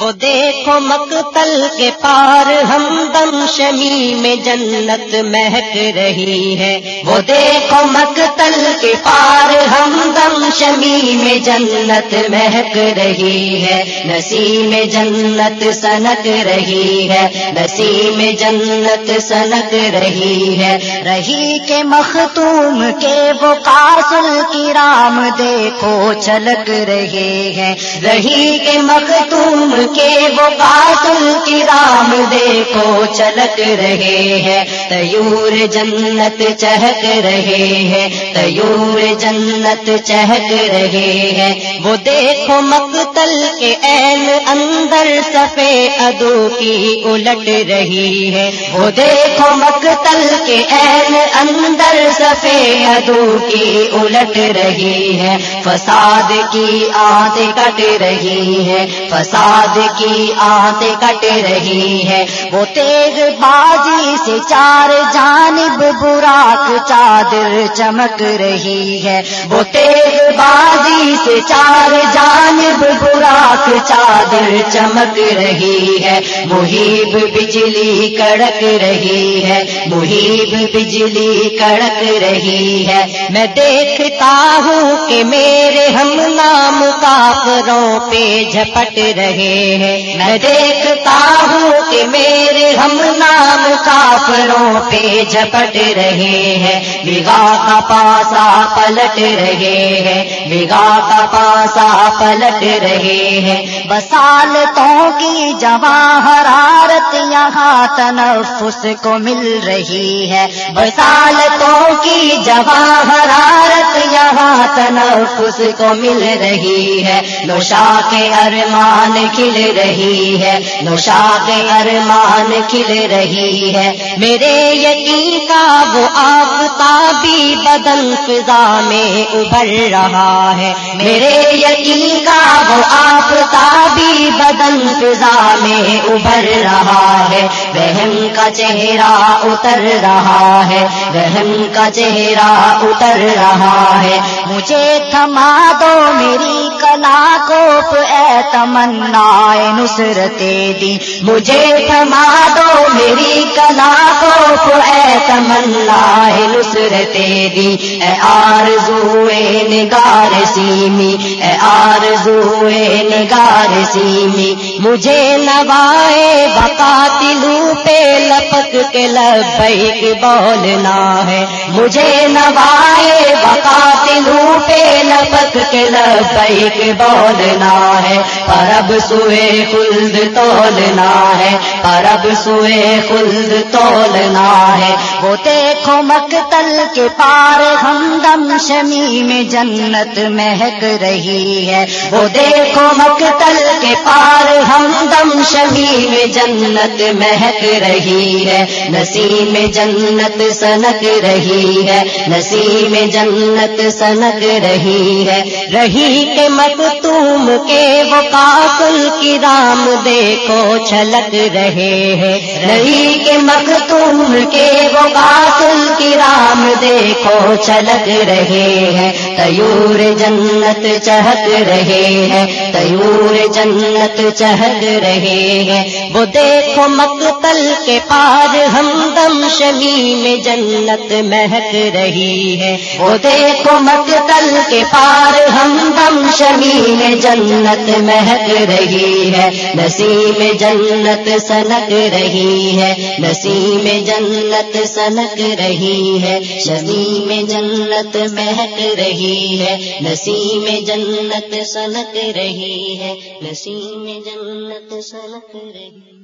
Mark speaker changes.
Speaker 1: وہ دیکھو مقتل کے پار ہم دم شمی میں جنت مہک رہی ہے۔ وہ دیکھو مقتل کے پار ہم دم شمی میں جنت مہک رہی ہے۔ نسی میں جنت سنک رہی ہے۔ نسی میں جنت سنک رہی ہے۔ رہی کے مختوم کے وہ قاسل کی رام دیکھو چھلک رہے ہیں رہی کے مختوم کے وہ قاتل کی رام دے دیکھو چلک رہے ہیں، تیور جنت چہک رہے ہیں، تیور جنت چہک رہے ہیں۔ وہ دیکھو مقتل کے این اندر سفے ادو کی الٹ رہی ہے۔ وہ دیکھو مقتل کے این اندر سفے ادو کی الٹ رہی ہے۔ فساد کی آت کٹ رہی ہے، فساد کی آت کٹ رہی ہے۔ وہ تیغ بازی سے چار جانب براک چادر چمک رہی ہے۔ وہ تیغ بازی سے چار جانب براک چادر چمک رہی ہے، محیب بجلی کڑک رہی ہے، محیب بجلی کڑک رہی ہے۔ میں دیکھتا ہوں کہ میرے ہم نام کافروں پہ جھپٹ رہے ہیں۔ میں دیکھتا ہوں کہ میرے ہم نام کافروں پہ جھپٹ رہے ہیں۔ بگا کا پاسا پلٹ رہے ہیں بگا کا پاسا پلٹ رہے ہیں۔ بسالتوں کی جہاں حرارت یہاں تنفس کو مل رہی ہے۔ بسالتوں کی جواں حرارت تنفس کو مل رہی ہے۔ نوشا کے ارمان کھل رہی ہے۔ نوشا کے ارمان کھل رہی ہے۔ میرے یقین کا وہ آفتابی بدن فضا میں ابھر رہا ہے۔ میرے یقین کا وہ آفتابی بدن فضا میں ابھر رہا ہے۔ بہن کا چہرہ اتر رہا ہے۔ بہن کا چہرہ اتر رہا ہے۔ مجھے تھما دو میری کلا کو اے تمنا نصرت دی مجھے تھما دو میری کلا کو اے تمنا نصرت دی اے آرزوئے نگار سیمی اے آرزوئے نگار سیمی مجھے نوائے بقاتلو پہ لپک کے لبیک بولنا ہے مجھے نوائے بقاتلو پہ لپک کے لبیک بولنا ہے پرب سوئے خلد تولنا ہے۔ پرب سوئے خلد تولنا ہے۔ وہ دیکھو مقتل کے پار ہم دم شمی میں جنت مہک رہی ہے۔ وہ دیکھو مقتل کے پار ہم میں جنت مہک رہی ہے، نسیم جنت سنک رہی ہے، نسیم جنت سنک رہی ہے۔ رہی کے مکتوم کے وہ قاتل کی رام دیکھو چھلک رہے ہیں۔ رہی کے مکتوم کے وہ قاتل کی رام دیکھو چھلک رہے ہیں۔ تیور جنت چہک رہے ہیں تیور جنت چہک رہے ہیں۔ وہ دیکھو مقتل کے پار ہم دم شمی میں جنت مہک رہی ہے۔ وہ دیکھو مقتل کے پار ہم دم شمی میں جنت مہک رہی ہے۔ نسیم جنت سنک رہی ہے۔ نسیم جنت سنک رہی ہے۔ نسیم جنت مہک رہی ہے۔ نسیم جنت سنک رہی ہے۔ نسیم جنت سنک رہی